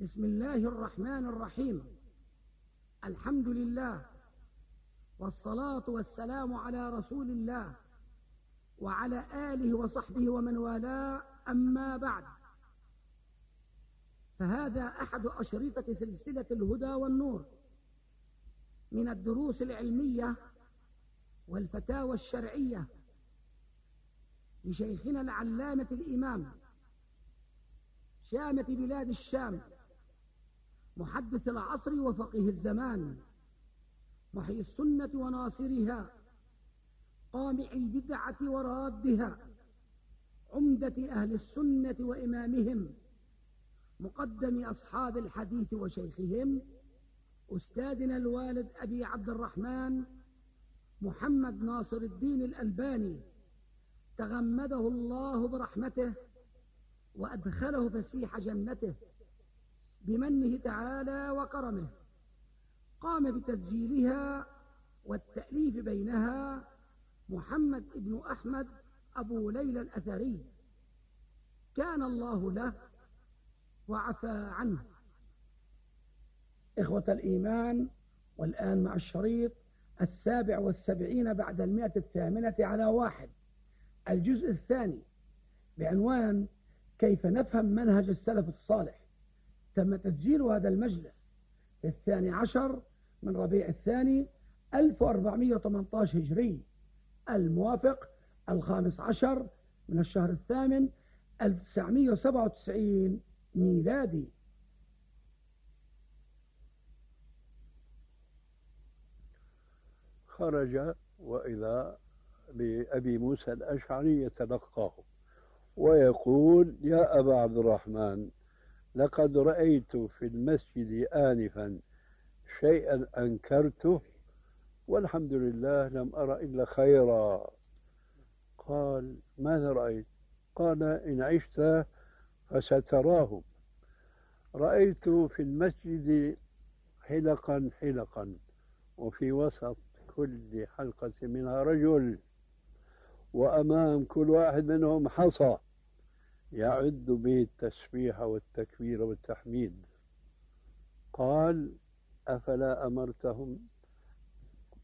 بسم الله الرحمن الرحيم. الحمد لله والصلاة والسلام على رسول الله وعلى آله وصحبه ومن والاه. أما بعد فهذا أحد أشرطة سلسلة الهدى والنور من الدروس العلمية والفتاوى الشرعية لشيخنا العلامة الإمام شامة بلاد الشام محدث العصر وفقيه الزمان محيي السنة وناصرها قامع البدعة ورادها عمدة أهل السنة وإمامهم مقدم أصحاب الحديث وشيخهم أستاذنا الوالد أبي عبد الرحمن محمد ناصر الدين الألباني تغمده الله برحمته وأدخله فسيح جنته. بمنه تعالى وكرمه قام بتسجيلها والتأليف بينها محمد بن أحمد أبو ليلى الأثري. كان الله له وعفى عنه. إخوة الإيمان والآن مع الشريط السابع والسبعين بعد المئة الثامنة على واحد. الجزء الثاني بعنوان كيف نفهم منهج السلف الصالح. تم تسجيل هذا المجلس الثاني عشر من ربيع الثاني 1418 هجري. الموافق الخامس عشر من الشهر الثامن 1997 ميلادي. خرج وإذا بأبي موسى الأشعري يتلقاه ويقول يا أبا عبد الرحمن لقد رأيت في المسجد آنفا شيئا أنكرته والحمد لله لم أرى إلا خيرا. قال ماذا رأيت؟ قال إن عشت فستراه. رأيت في المسجد حلقا حلقا وفي وسط كل حلقة منها رجل وأمام كل واحد منهم حصى. يعد به التسبيح والتكبير والتحميد. قال أفلا أمرتهم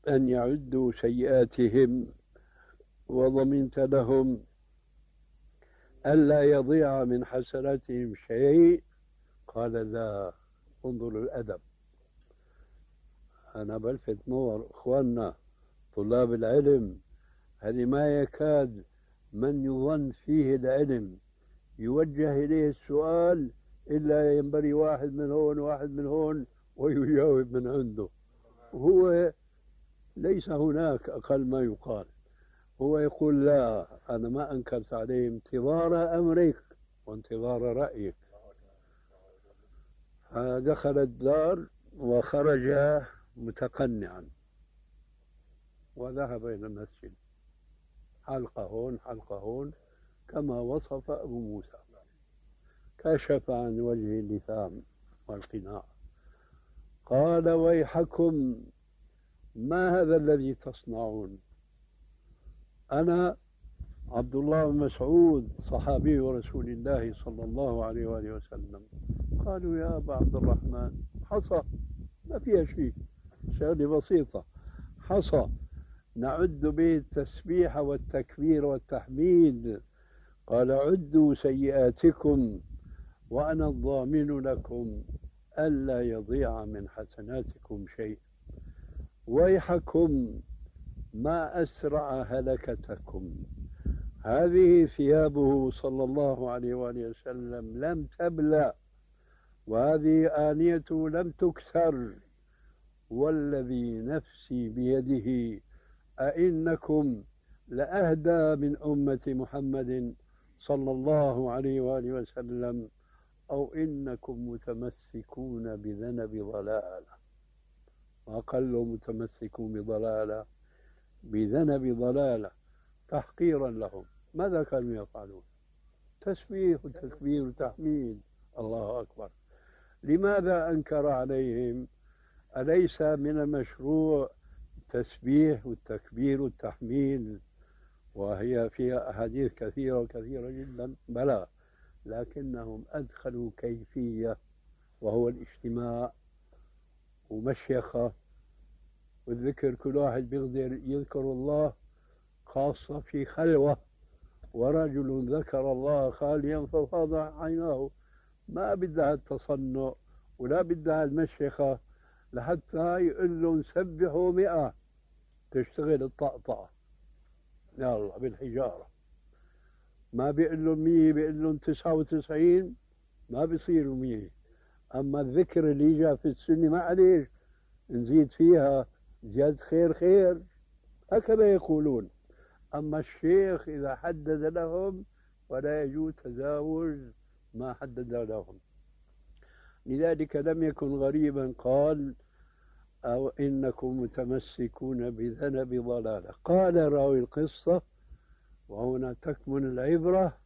أن يعدوا سيئاتهم وضمنت لهم ألا يضيع من حسناتهم شيء؟ قال لا انظروا الأدب. أنا بلفت نور إخواننا طلاب العلم هذه ما يكاد من يظن فيه العلم؟ يوجه إليه السؤال إلا ينبري واحد من هون واحد من هون ويجاوب من عنده. هو ليس هناك أقل ما يقال. هو يقول لا أنا ما أنكرت عليه انتظار أمرك وانتظار رأيك. فدخل الدار وخرج متقنعا. وذهب إلى المسجد. حلقة هون حلقة هون. كما وصف أبو موسى. كشف عن وجه اللثام والقناع. قال ويحكم ما هذا الذي تصنعون؟ أنا عبد الله بن مسعود صحابي رسول الله صلى الله عليه وآله وسلم. قالوا يا أبا عبد الرحمن حصى. ما فيها شيء. شغلة بسيطة. حصى. نعد به التسبيح والتكبير والتحميد. قال عدوا سيئاتكم وأنا الضامن لكم ألا يضيع من حسناتكم شيء. ويحكم ما أسرع هلكتكم. هذه ثيابه صلى الله عليه وآله وسلم لم تبلى وهذه آنيته لم تكسر. والذي نفسي بيده أئنكم لأهدى من أمة محمد صلى الله عليه وآله وسلم أو إنكم متمسكون بذنب ضلالة. وأقل متمسكون بضلالة بذنب ضلالة تحقيرا لهم. ماذا كانوا يفعلون؟ تسبيح وتكبير وتحميد. الله أكبر. لماذا أنكر عليهم؟ أليس من المشروع التسبيح والتكبير والتحميد وهي فيها أحاديث كثيرة وكثيرة جدا بلى لكنهم أدخلوا كيفية وهو الاجتماع ومشيخة والذكر كل واحد بيقدر يذكر الله خاصة في خلوة ورجل ذكر الله خاليا ففاض عيناه. ما بدها التصنع ولا بدها المشيخة لحتى يقول لهم سبحوا مئة تشتغل الطقطقة. يلا بالحجارة. ما بيقول لهم مية بيقول لهم تسعة وتسعين ما بيصيروا مية. أما الذكر اللي جاء في السنة معلش نزيد فيها زيادة خير خير. هكذا يقولون. أما الشيخ إذا حدد لهم ولا يجوز تزاوج ما حدد لهم. لذلك لم يكن غريبا قال أو إنكم متمسكون بذنب ضلالة. قال راوي القصة وهنا تكمن العبرة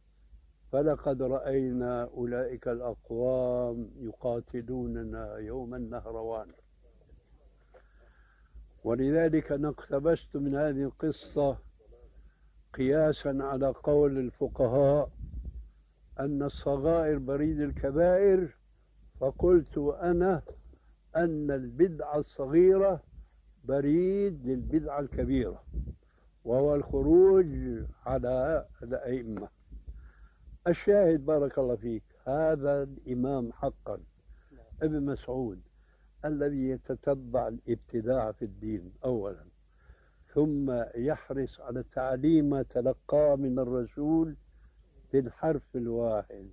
فلقد رأينا أولئك الأقوام يقاتلوننا يوم النهروان ولذلك أنا اقتبست من هذه القصة قياسا على قول الفقهاء أن الصغائر بريد الكبائر فقلت أنا أن البدعة الصغيرة بريد للبدعة الكبيرة وهو الخروج على الأئمة. الشاهد بارك الله فيك هذا الإمام حقا ابن مسعود الذي يتتبع الابتداع في الدين أولا ثم يحرص على تعليم ما تلقاه من الرسول بالحرف الواحد.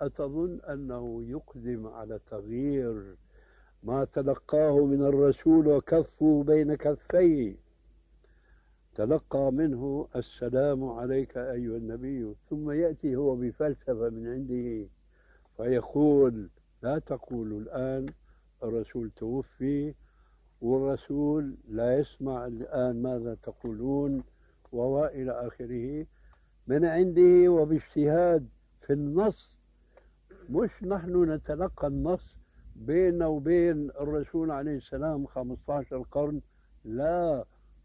أتظن أنه يقدم على تغيير ما تلقاه من الرسول وكفه بين كفيه. تلقى منه السلام عليك أيها النبي ثم يأتي هو بفلسفة من عنده فيقول لا تقولوا الآن الرسول توفي والرسول لا يسمع الآن ماذا تقولون وإلى آخره. من عنده وباجتهاد في النص مش نحن نتلقى النص بيننا وبين الرسول عليه السلام 15 قرن لا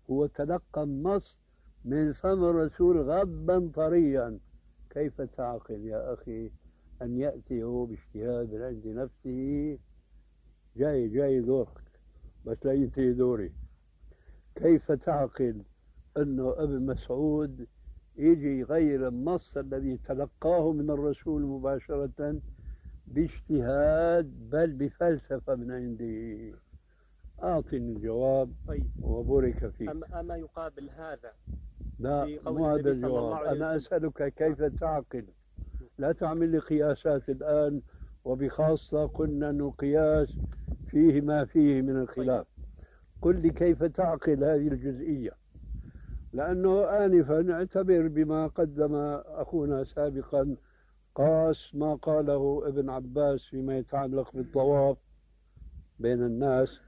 هو تلقى النص من فم الرسول غبا طريا. كيف تعقل يا أخي أن يأتي هو باجتهاد عند نفسه؟ جاي جاي دورك بس لا ينتهي دوري. كيف تعقل أنه ابن مسعود يجي يغير النص الذي تلقاه من الرسول مباشرة؟ باجتهاد بل بفلسفة من عنده أعطني الجواب طيب. وبورك فيك. أما, أما يقابل هذا؟ لا مو هذا الجواب. أنا أسألك كيف تعقل؟ لا تعمل لي قياسات الآن وبخاصة قلنا أنه قياس فيه ما فيه من الخلاف. قل لي كيف تعقل هذه الجزئية؟ لأنه آنفا أعتبر بما قدم أخونا سابقا قاس ما قاله ابن عباس فيما يتعلق بالطواف بين الناس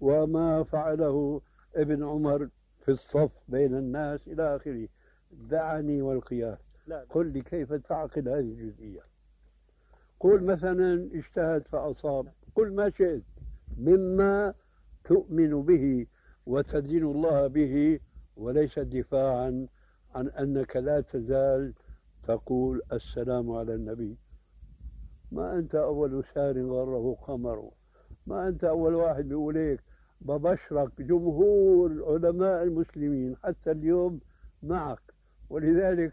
وما فعله ابن عمر في الصف بين الناس إلى آخره. دعني والقياس. قل لي كيف تعقل هذه الجزئية؟ قل مثلا اجتهد فأصاب. قل ما شئت. مما تؤمن به وتدين الله به وليس دفاعا عن أنك لا تزال تقول السلام على النبي. ما أنت أول سار غره قمر. ما أنت أول واحد بيقول هيك ببشرك جمهور علماء المسلمين حتى اليوم معك. ولذلك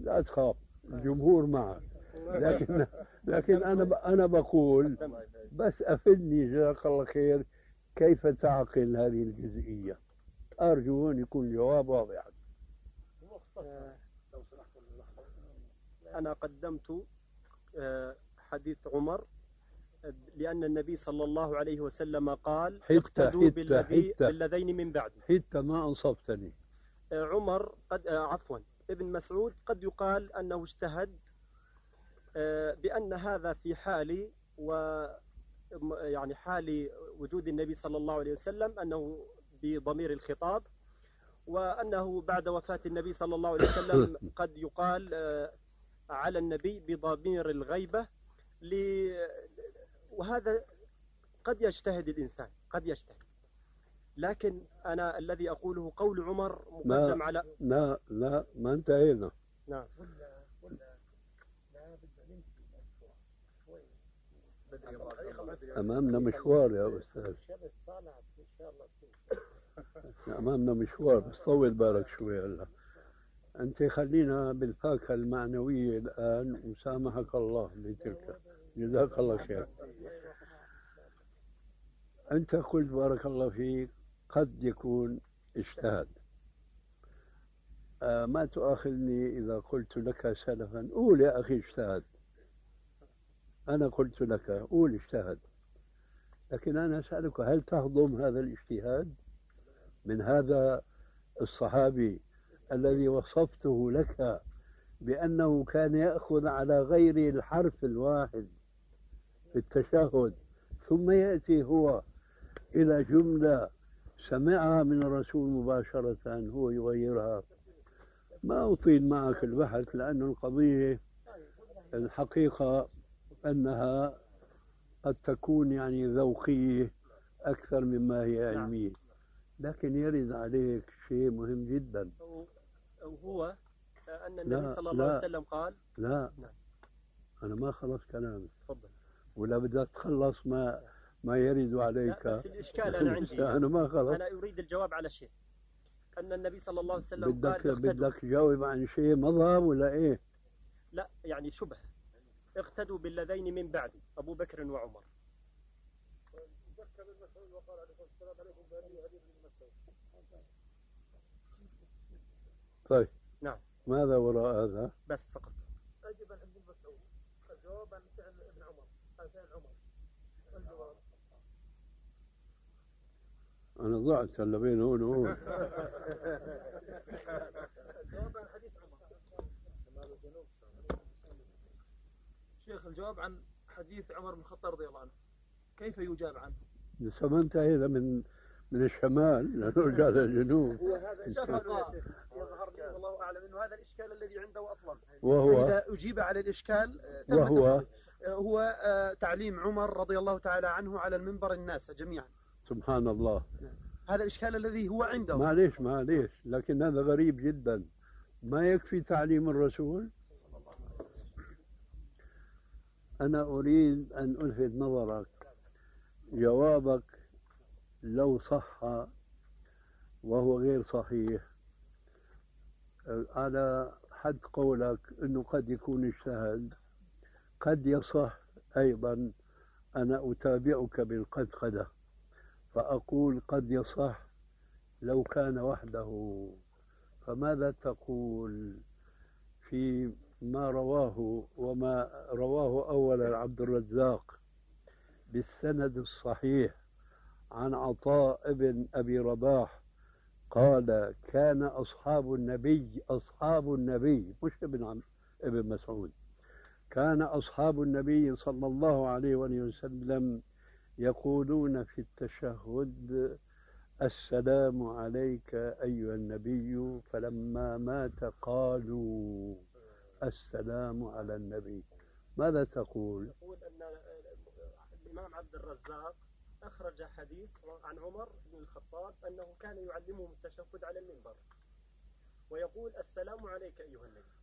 لا تخاف الجمهور معك. لكن لكن أنا أنا بقول بس أفدني جزاك الله خير كيف تعقل هذه الجزئية. ارجو ان يكون الجواب واضحا أنا قدمت آه، حديث عمر لأن النبي صلى الله عليه وسلم قال حتى بالذي حتى بالذين من بعد حتى ما أنصفتني آه، عمر قد آه، عفوا ابن مسعود قد يقال أنه اجتهد بأن هذا في حال و يعني حال وجود النبي صلى الله عليه وسلم أنه بضمير الخطاب وأنه بعد وفاة النبي صلى الله عليه وسلم قد يقال على النبي بضمير الغيبة وهذا قد يجتهد الإنسان قد يجتهد. لكن أنا الذي أقوله قول عمر مقدم على لا لا ما انتهينا. نعم. أمامنا مشوار يا أستاذ. أمامنا مشوار بس طول بالك شوي هلا. أنت خلينا بالفاكهة المعنوية الآن وسامحك الله بتلك. جزاك الله خير. أنت قلت بارك الله فيك قد يكون اجتهد. آه ما تؤاخذني إذا قلت لك سلفا قول يا أخي اجتهد. أنا قلت لك قول اجتهد. لكن أنا أسألك هل تهضم هذا الاجتهاد؟ من هذا الصحابي الذي وصفته لك بأنه كان يأخذ على غير الحرف الواحد في التشهد ثم يأتي هو إلى جملة سمعها من الرسول مباشرة هو يغيرها. ما أطيل معك البحث لأن القضية الحقيقة أنها قد تكون يعني ذوقية أكثر مما هي نعم. علمية. لكن يرد عليك شيء مهم جدا. وهو أن النبي صلى الله عليه وسلم قال؟ لا. نعم. أنا ما خلص كلامي. تفضل. ولا بدك تخلص ما ما يرد عليك. لا بس الإشكال أنا عندي. أنا ما خلص أنا أريد الجواب على شيء. أن النبي صلى الله عليه وسلم بدك قال بدك تجاوب عن شيء مضى ولا إيه؟ لا يعني شبه. اقتدوا بالذين من بعدي أبو بكر وعمر. طيب. نعم. ماذا وراء هذا؟ بس فقط. أجب عن ابن مسعود الجواب عن فعل ابن عمر. عن فعل عمر. الجواب. أنا ضعت هلا بين هون وهون. الجواب عن حديث عمر. شيخ الجواب عن حديث عمر بن الخطاب رضي الله عنه. كيف يجاب عنه؟ لسه ما انتهى من من الشمال لأنه جاء الجنوب هو هذا يظهر لي والله أعلم إنه هذا الإشكال الذي عنده أصلا. وهو؟ اذا أجيب على الإشكال وهو؟ هو آه، تعليم عمر رضي الله تعالى عنه على المنبر الناس جميعا. سبحان الله. هذا الإشكال الذي هو عنده. معليش معليش لكن هذا غريب جدا. ما يكفي تعليم الرسول؟ أنا أريد أن ألفت نظرك جوابك لو صح وهو غير صحيح. على حد قولك أنه قد يكون اجتهد قد يصح أيضا أنا أتابعك بالقدقدة فأقول قد يصح لو كان وحده. فماذا تقول في ما رواه وما رواه أولا عبد الرزاق بالسند الصحيح عن عطاء بن أبي رباح قال كان أصحاب النبي أصحاب النبي مش ابن عم ابن مسعود كان أصحاب النبي صلى الله عليه وسلم يقولون في التشهد السلام عليك أيها النبي فلما مات قالوا السلام على النبي ماذا تقول؟ يقول أن الإمام عبد الرزاق أخرج حديث عن عمر بن الخطاب أنه كان يعلمهم التشهد على المنبر ويقول السلام عليك أيها النبي.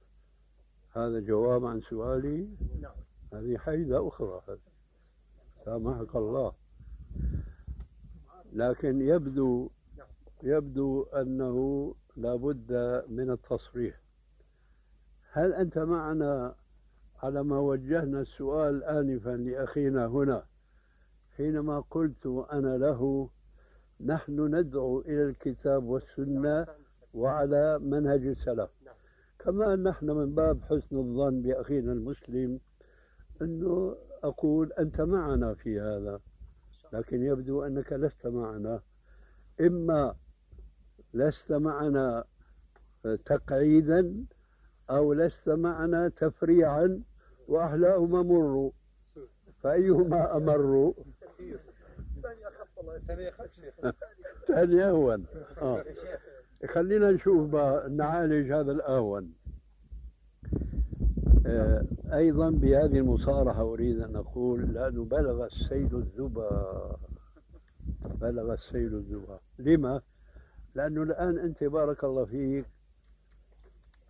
هذا جواب عن سؤالي؟ نعم. هذه حيدة أخرى. سامحك الله. لكن يبدو نعم. يبدو أنه لابد من التصريح. هل أنت معنا على ما وجهنا السؤال آنفا لأخينا هنا؟ حينما قلت أنا له نحن ندعو إلى الكتاب والسنة وعلى منهج السلف. كما نحن من باب حسن الظن بأخينا المسلم أنه أقول أنت معنا في هذا. لكن يبدو أنك لست معنا. إما لست معنا تقعيدا أو لست معنا تفريعا وأحلاهما مر فأيهما أمر ثاني أهون. آه. خلينا نشوف نعالج هذا الأهون. آه أيضا بهذه المصارحة أريد أن أقول لأنه بلغ السيل الزبا بلغ السيل الزبا لما؟ لأنه الآن أنت بارك الله فيك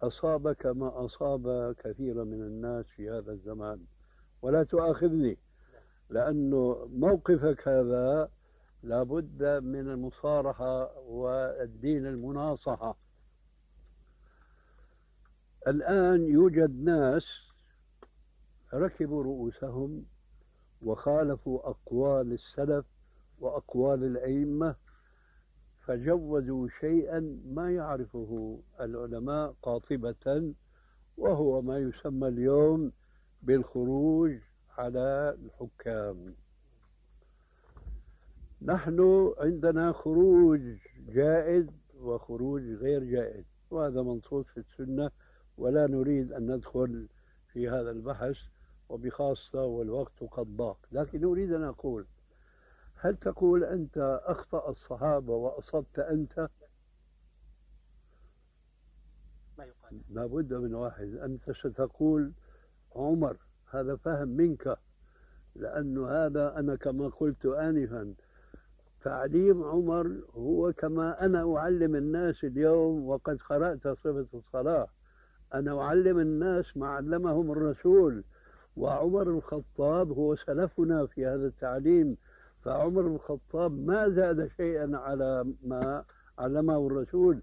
أصابك ما أصاب كثيرا من الناس في هذا الزمان. ولا تؤاخذني. لأنه موقفك هذا لابد من المصارحة والدين المناصحة. الآن يوجد ناس ركبوا رؤوسهم وخالفوا أقوال السلف وأقوال الأئمة فجوزوا شيئا ما يعرفه العلماء قاطبة وهو ما يسمى اليوم بالخروج على الحكام. نحن عندنا خروج جائز وخروج غير جائز وهذا منصوص في السنة ولا نريد أن ندخل في هذا البحث وبخاصة والوقت قد ضاق. لكن أريد أن أقول هل تقول أنت أخطأ الصحابة وأصبت أنت؟ ما يقال. لابد من واحد أنت ستقول عمر. هذا فهم منك لأنه هذا أنا كما قلت آنفا. تعليم عمر هو كما أنا أعلم الناس اليوم وقد قرأت صفة الصلاة. أنا أعلم الناس ما علمهم الرسول وعمر الخطاب هو سلفنا في هذا التعليم. فعمر الخطاب ما زاد شيئا على ما علمه الرسول.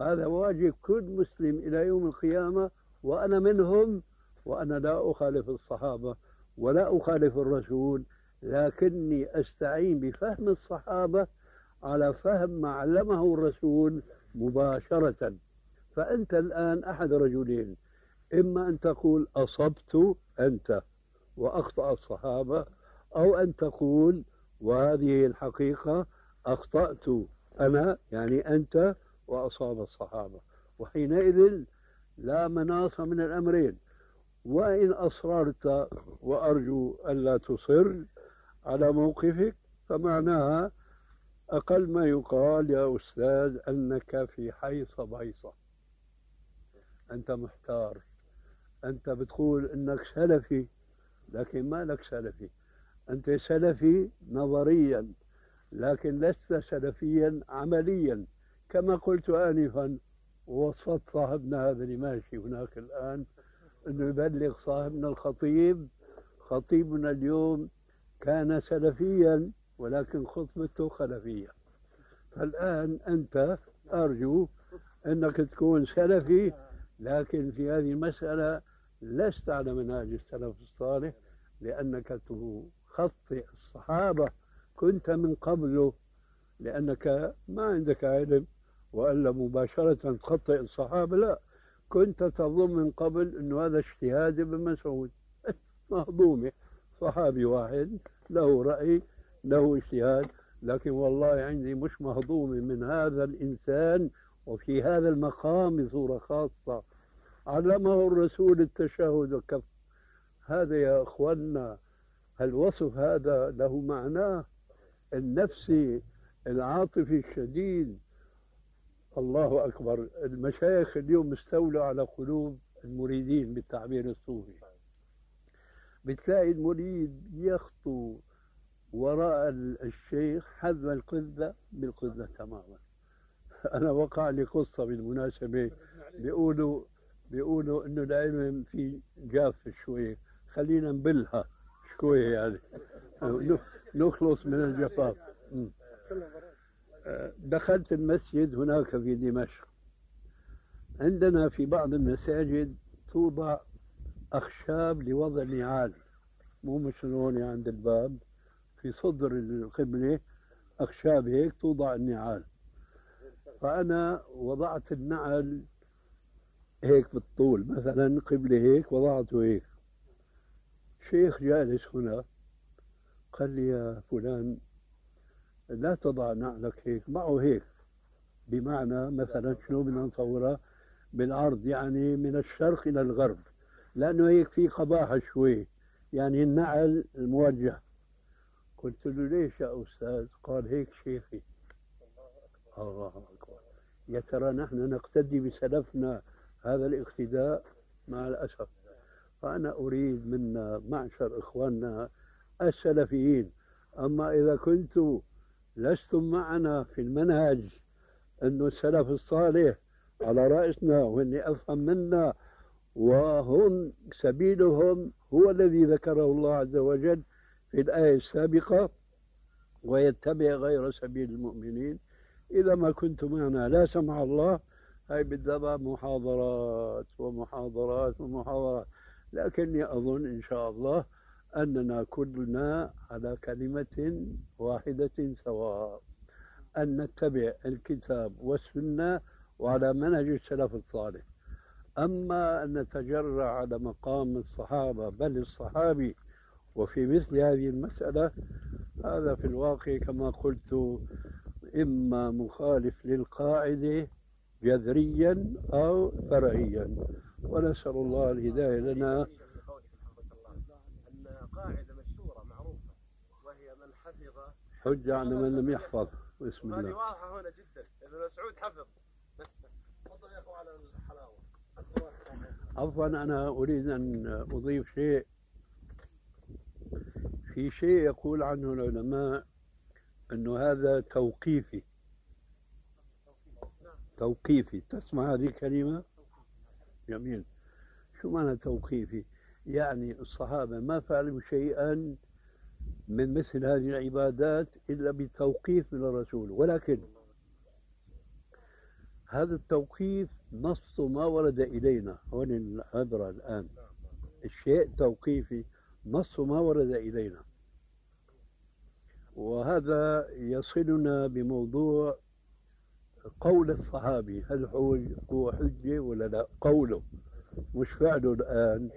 هذا واجب كل مسلم إلى يوم القيامة وأنا منهم وأنا لا أخالف الصحابة ولا أخالف الرسول لكني أستعين بفهم الصحابة على فهم ما علمه الرسول مباشرة. فأنت الآن أحد رجلين إما أن تقول أصبت أنت وأخطأ الصحابة أو أن تقول وهذه الحقيقة أخطأت أنا يعني أنت وأصاب الصحابة. وحينئذ لا مناص من الأمرين. وإن أصررت وأرجو ألا تصر على موقفك فمعناها أقل ما يقال يا أستاذ أنك في حيصة بيصة. أنت محتار. أنت بتقول أنك سلفي لكن ما لك سلفي. أنت سلفي نظريا لكن لست سلفيا عمليا. كما قلت آنفا ووصفت صاحبنا هذا اللي ماشي هناك الآن. أنه يبلغ صاحبنا الخطيب. خطيبنا اليوم كان سلفيا ولكن خطبته خلفية. فالآن أنت أرجو أنك تكون سلفي لكن في هذه المسألة لست على منهاج السلف الصالح لأنك تخطئ الصحابة. كنت من قبله لأنك ما عندك علم وإلا مباشرة تخطئ الصحابة لا. كنت تظن من قبل أنه هذا اجتهاد ابن مسعود. مهضومة صحابي واحد له رأي له اجتهاد لكن والله عندي مش مهضومة من هذا الإنسان وفي هذا المقام بصورة خاصة. علمه الرسول التشهد وكف هذا يا أخوانا الوصف هذا له معناه؟ النفسي العاطفي الشديد الله أكبر. المشايخ اليوم مستولوا على قلوب المريدين بالتعبير الصوفي. بتلاقي المريد يخطو وراء الشيخ حذو القذة بالقذة تماما. أنا وقع لي قصة بالمناسبة. بيقولوا بيقولوا إنه العلم في جاف شوي. خلينا نبلها شوي يعني. نخلص من الجفاف. دخلت المسجد هناك في دمشق. عندنا في بعض المساجد توضع أخشاب لوضع النعال. مو مثل هون عند الباب في صدر القبلة أخشاب هيك توضع النعال. فأنا وضعت النعل هيك بالطول مثلا قبلة هيك وضعته هيك. شيخ جالس هنا قال لي يا فلان لا تضع نعلك هيك معه هيك. بمعنى مثلا شنو بدنا نصورها بالعرض يعني من الشرق إلى الغرب. لأنه هيك في قباحة شوي. يعني النعل الموجه. قلت له ليش يا أستاذ؟ قال هيك شيخي. الله أكبر. يا ترى نحن نقتدي بسلفنا هذا الاقتداء؟ مع الأسف. فأنا أريد منا معشر إخواننا السلفيين. أما إذا كنتم لستم معنا في المنهج أنه السلف الصالح على رأسنا وإني أفهم منا وهم سبيلهم هو الذي ذكره الله عز وجل في الآية السابقة ويتبع غير سبيل المؤمنين. إذا ما كنت معنا لا سمع الله هاي بالدبا محاضرات ومحاضرات ومحاضرات. لكني أظن إن شاء الله أننا كلنا على كلمة واحدة سواء أن نتبع الكتاب والسنة وعلى منهج السلف الصالح. أما أن نتجرع على مقام الصحابة بل الصحابي وفي مثل هذه المسألة هذا في الواقع كما قلت إما مخالف للقاعدة جذريا أو فرعيا. ونسأل الله الهداية لنا قاعدة مشهورة معروفة وهي من حفظ حجة على من لم يحفظ بسم هذه الله واضحة هنا جدا ابن مسعود حفظ. تفضل يا أخو على الحلاوة. عفوا أنا أريد أن أضيف شيء. في شيء يقول عنه العلماء أنه هذا توقيفي. توقيفي. تسمع هذه الكلمة؟ جميل. شو معنى توقيفي؟ يعني الصحابة ما فعلوا شيئا من مثل هذه العبادات إلا بتوقيف من الرسول. ولكن هذا التوقيف نص ما ورد إلينا. هون العبرة الآن. الشيء توقيفي نص ما ورد إلينا. وهذا يصلنا بموضوع قول الصحابي. هل هو حجة ولا لا؟ قوله. مش فعله الآن.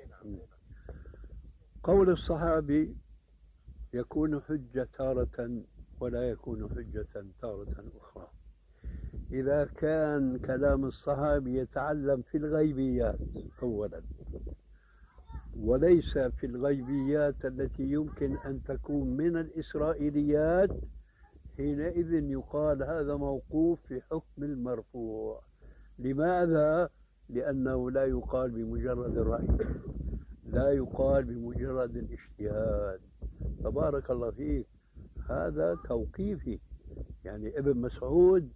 قول الصحابي يكون حجة تارة ولا يكون حجة تارة أخرى. إذا كان كلام الصحابي يتعلم في الغيبيات أولا وليس في الغيبيات التي يمكن أن تكون من الإسرائيليات حينئذ يقال هذا موقوف في حكم المرفوع. لماذا؟ لأنه لا يقال بمجرد الرأي لا يقال بمجرد الاجتهاد. تبارك الله فيك هذا توقيفي. يعني ابن مسعود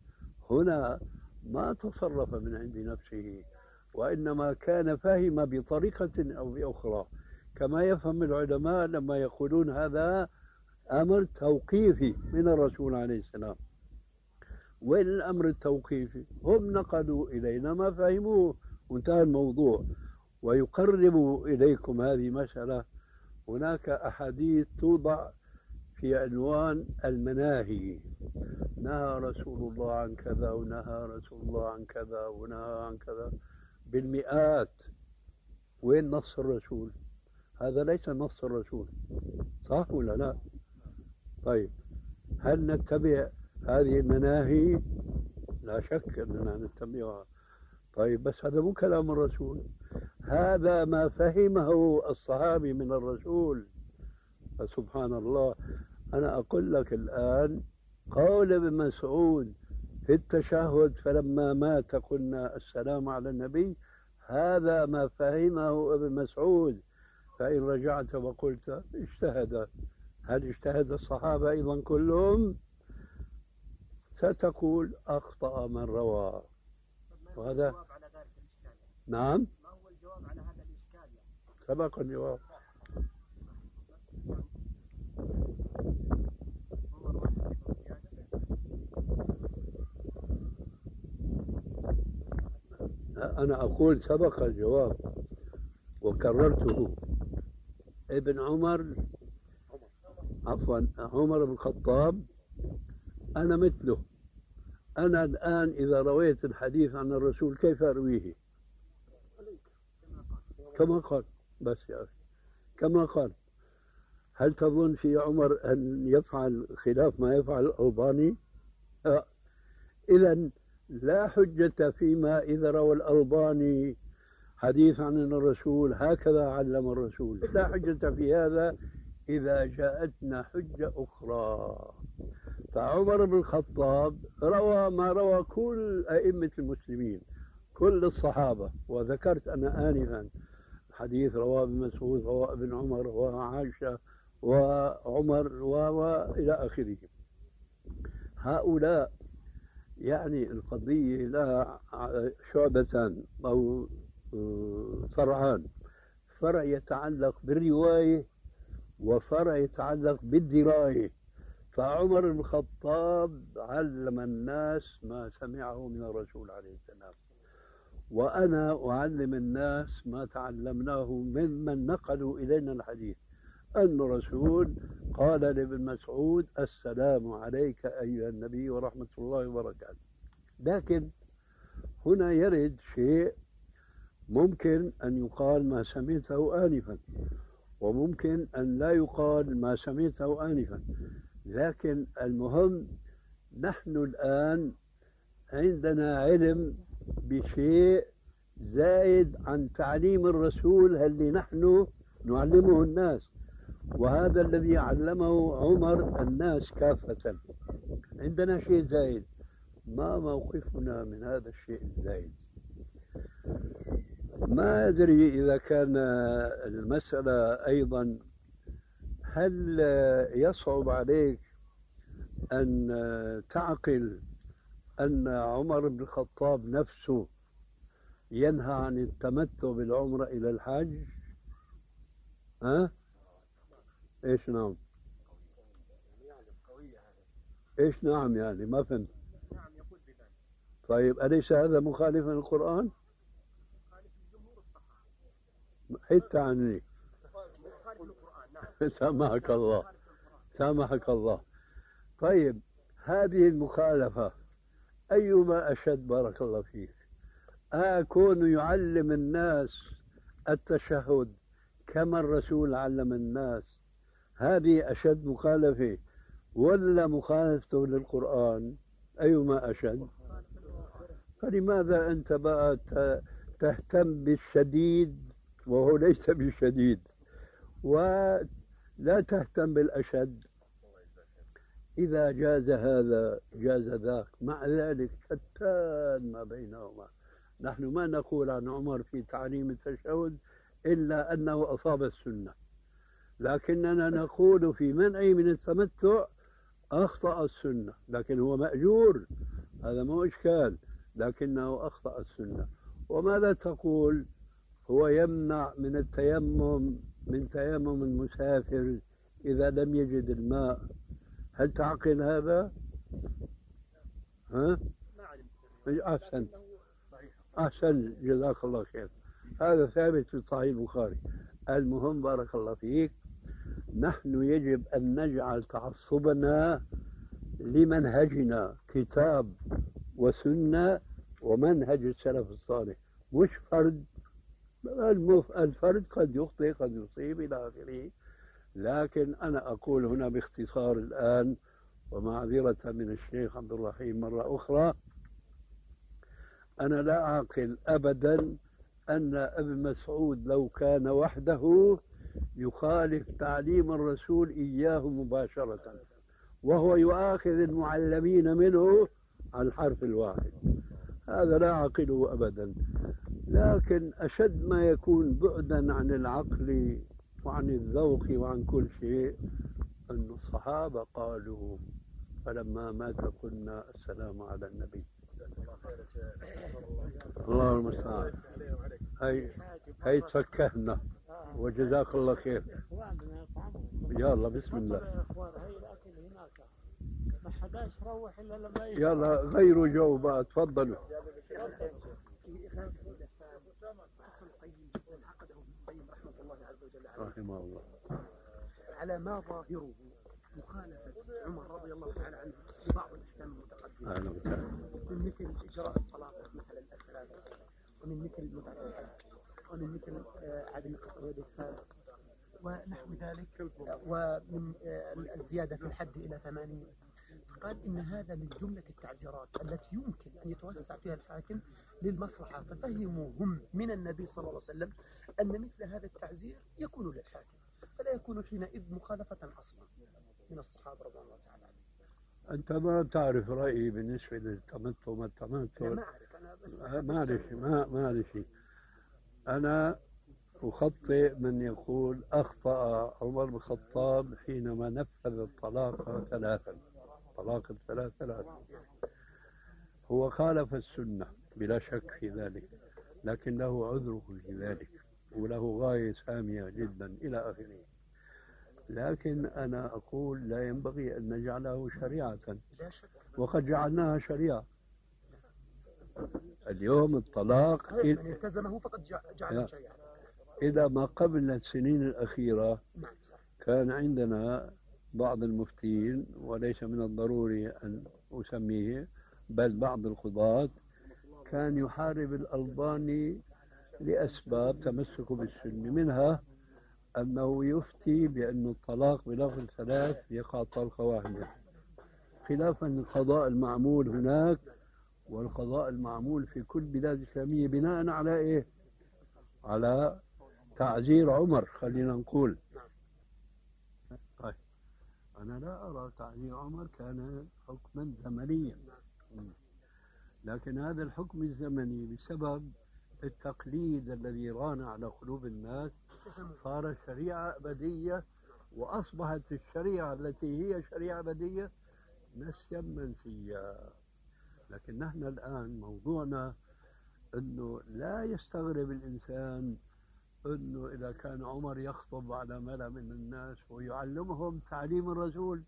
هنا ما تصرف من عند نفسه وإنما كان فهم بطريقة أو بأخرى. كما يفهم العلماء لما يقولون هذا أمر توقيفي من الرسول عليه السلام. وين الأمر التوقيفي هم نقلوا إلينا ما فهموه. وانتهى الموضوع. ويقرب إليكم هذه مسألة هناك أحاديث توضع في عنوان المناهي. نهى رسول الله عن كذا ونهى رسول الله عن كذا ونهى عن كذا. بالمئات. وين نص الرسول؟ هذا ليس نص الرسول. صح ولا لا؟ طيب. هل نتبع هذه المناهي؟ لا شك أننا نتبعها. طيب بس هذا مو كلام الرسول. هذا ما فهمه الصحابي من الرسول. فسبحان الله. أنا أقول لك الآن قول ابن مسعود في التشهد فلما مات قلنا السلام على النبي. هذا ما فهمه ابن مسعود. فإن رجعت وقلت اجتهد. هل اجتهد الصحابة أيضا كلهم؟ ستقول أخطأ من روى وهذا نعم. ما هو الجواب على هذا الإشكال يعني؟ سبق الجواب. أنا أقول سبق الجواب وكررته. ابن عمر. عفوا عمر بن الخطاب أنا مثله. أنا الآن إذا رويت الحديث عن الرسول كيف أرويه؟ كما قال بس يا أخي. كما قال هل تظن في عمر أن يفعل خلاف ما يفعل الألباني؟ آه. إذا لا حجة فيما إذا روى الألباني حديث عن الرسول هكذا علم الرسول. لا حجة في هذا إذا جاءتنا حجة أخرى. فعمر بن الخطاب روى ما روى كل أئمة المسلمين كل الصحابة وذكرت أنا آنفا حديث رواه ابن مسعود رواه ابن عمر رواه عائشة وعمر وإلى آخره. هؤلاء يعني القضية لها شعبتان أو فرعان. فرع يتعلق بالرواية وفرع يتعلق بالدراية. فعمر بن الخطاب علم الناس ما سمعه من الرسول عليه السلام. وأنا أعلم الناس ما تعلمناه ممن نقلوا إلينا الحديث. أن الرسول قال لابن مسعود السلام عليك أيها النبي ورحمة الله وبركاته. لكن هنا يرد شيء ممكن أن يقال ما سمعته آنفا وممكن أن لا يقال ما سمعته آنفا. لكن المهم نحن الآن عندنا علم بشيء زايد عن تعليم الرسول اللي نحن نعلمه الناس. وهذا الذي علمه عمر الناس كافة. عندنا شيء زايد ما موقفنا من هذا الشيء الزايد ما أدري إذا كان المسألة أيضا هل يصعب عليك أن تعقل أن عمر بن الخطاب نفسه ينهى عن التمتع بالعمرة إلى الحج ها؟ إيش نعم؟ إيش نعم يعني ما فهمت نعم يقول بذلك طيب أليس هذا مخالفا للقرآن؟ حتى عني سامحك الله. سامحك الله. طيب هذه المخالفة أيما أشد بارك الله فيك. أكون يعلم الناس التشهد كما الرسول علم الناس. هذه أشد مخالفة ولا مخالفته للقرآن؟ أيما أشد؟ فلماذا أنت بقى تهتم بالشديد؟ وهو ليس بالشديد. ولا تهتم بالأشد. إذا جاز هذا جاز ذاك مع ذلك شتان ما بينهما. نحن ما نقول عن عمر في تعليم التشهد إلا أنه أصاب السنة. لكننا نقول في منعه من التمتع أخطأ السنة. لكن هو مأجور هذا مو إشكال لكنه أخطأ السنة. وماذا تقول؟ هو يمنع من التيمم من تيمم المسافر إذا لم يجد الماء. هل تعقل هذا؟ ها؟ أحسن. أحسن. جزاك الله خير. هذا ثابت في صحيح البخاري. المهم بارك الله فيك. نحن يجب أن نجعل تعصبنا لمنهجنا كتاب وسنة ومنهج السلف الصالح. مش فرد. الفرد قد يخطئ قد يصيب إلى آخره. لكن أنا أقول هنا باختصار الآن ومعذرة من الشيخ عبد الرحيم مرة أخرى أنا لا أعقل أبدا أن ابن مسعود لو كان وحده يخالف تعليم الرسول إياه مباشرة وهو يؤاخذ المعلمين منه على الحرف الواحد. هذا لا أعقله أبدا. لكن أشد ما يكون بعدا عن العقل وعن الذوق وعن كل شيء أن الصحابة قالوا فلما مات قلنا السلام على النبي. الله المستعان هي هي تفكهنا. وجزاك الله خير. يلا بسم الله. ما حداش روح الا لما يلا غيروا جو بقى تفضلوا فصل قيم جدا عقده ابن القيم رحمه الله عز وجل رحمه الله. على ما ظاهره مخالفة عمر رضي الله تعالى عنه لبعض الأحكام المتقدمة. من مثل إجراء الطلاق مثلا الثلاثة ومن مثل متعة الحج ومن مثل آه، عدم قطع يد السارق ونحو ذلك آه، ومن آه، الزيادة في الحد إلى ثمانين. قال إن هذا من جملة التعزيرات التي يمكن أن يتوسع فيها الحاكم للمصلحة ففهموا هم من النبي صلى الله عليه وسلم أن مثل هذا التعزير يكون للحاكم فلا يكون حينئذ مخالفة أصلا من الصحابة رضي الله تعالى عنهم أنت ما تعرف رأيي بالنسبة للتمتع ما التمتع؟ أنا ما أعرف. أنا بس آه، معلش ما معلش أنا أخطئ من يقول أخطأ عمر بن الخطاب حينما نفذ الطلاق ثلاثا. طلاق الثلاث ثلاثا. هو خالف السنة بلا شك في ذلك لكن له عذره في ذلك وله غاية سامية جدا إلى آخره لكن أنا أقول لا ينبغي أن نجعله شريعة وقد جعلناها شريعة اليوم الطلاق من التزمه فقد. جعله شيئا إلى ما قبل السنين الأخيرة نعم. كان عندنا بعض المفتين وليس من الضروري أن أسميه بل بعض القضاة كان يحارب الألباني لأسباب تمسكه بالسنة منها أنه يفتي بأن الطلاق بلفظ ثلاث يقع طلقة واحدة خلافا القضاء المعمول هناك والقضاء المعمول في كل بلاد إسلامية بناء على إيه؟ على تعزير عمر خلينا نقول. طيب أنا لا أرى تعزير عمر كان حكما زمنيا. لكن هذا الحكم الزمني بسبب التقليد الذي ران على قلوب الناس صار شريعة أبدية وأصبحت الشريعة التي هي شريعة أبدية نسيا منسيا. لكن نحن الآن موضوعنا أنه لا يستغرب الإنسان أنه إذا كان عمر يخطب على ملأ من الناس ويعلمهم تعليم الرسول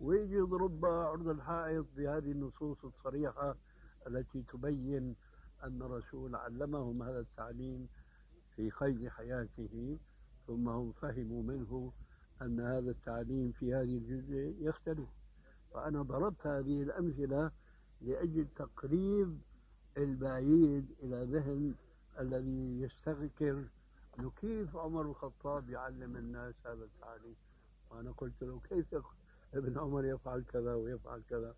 ويجي يضرب عرض الحائط بهذه النصوص الصريحة التي تبين أن الرسول علمهم هذا التعليم في قيد حياته ثم هم فهموا منه أن هذا التعليم في هذه الجزء يختلف. فأنا ضربت هذه الأمثلة لأجل تقريب البعيد إلى ذهن الذي يستذكر كيف عمر الخطاب يعلم الناس هذا التعليم. وأنا قلت له كيف ابن عمر يفعل كذا ويفعل كذا.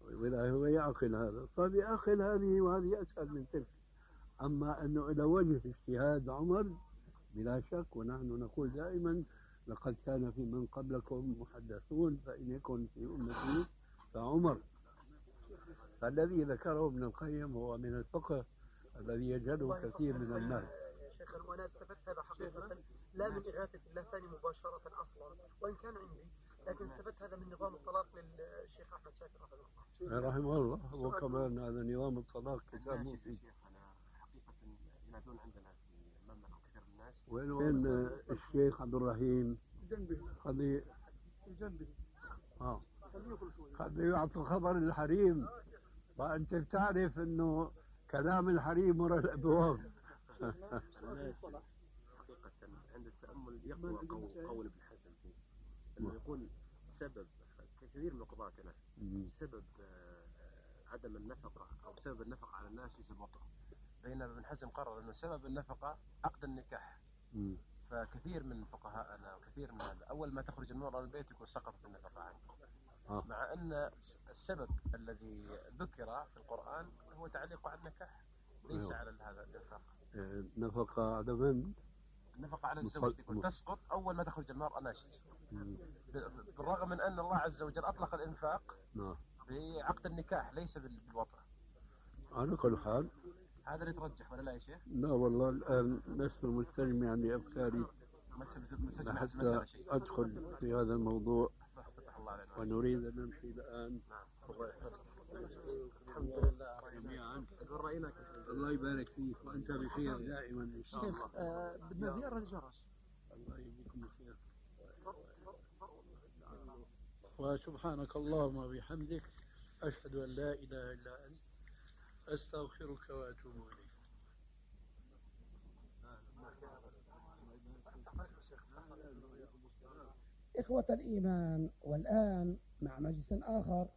ولا هو يعقل هذا. طيب يعقل هذه وهذه أسهل من تلك. أما أنه إلى وجه اجتهاد عمر بلا شك ونحن نقول دائما لقد كان في من قبلكم محدثون فإن يكن في أمتي فعمر. فالذي ذكره ابن القيم هو من الفقه الذي يجهله كثير من الناس. شيخا وأنا استفدت هذا حقيقة لا من إغاثة الله ثاني مباشرة أصلا وإن كان عندي. لكن استفدت هذا من نظام الطلاق للشيخ أحمد شاكر رحمه الله. رحمه الله. وكمان هذا نظام الطلاق كتاب مفيد. شيخنا حقيقة ينادون عندنا في المملكة كثير من الناس. وين وين الشيخ عبد الرحيم قد جنبي آه. قد يعطي خبر الحريم. فانت بتعرف إنه كلام الحريم وراء الأبواب. الناس حقيقة عند التأمل يقوى قول, قول فيه أنه يقول سبب كثير من القضاة هنا. سبب آه، عدم النفقة أو سبب النفقة على الناس ليس الوطأ بينما ابن حزم قرر أن سبب النفقة عقد النكاح. فكثير من فقهاءنا وكثير من هذا أول ما تخرج المرأة من البيت يكون سقطت النفقة عنه آه. مع أن السبب الذي ذكر في القرآن هو تعليق على النكاح ليس أيوه. على هذا الإنفاق. آه، نفقة على الزوج تكون تسقط أول ما تخرج المرأة ناشز. بالرغم من أن الله عز وجل أطلق الإنفاق نعم. بعقد النكاح ليس بال- بالوطأ. على كل حال. هذا اللي ترجح ولا لا يا شيخ؟ لا والله الآن لست تسبب مسجل هذه حتى أدخل في هذا الموضوع. ونريد أن نمشي الآن. الحمد لله. جميعا. الله يبارك فيك وأنت بخير دائما إن شاء الله. بدنا زياره للجرس الله يجزيكم الخير وسبحانك اللهم وبحمدك أشهد أن لا إله إلا أنت أستغفرك وأتوب إليك. إخوة الإيمان والآن مع مجلس آخر.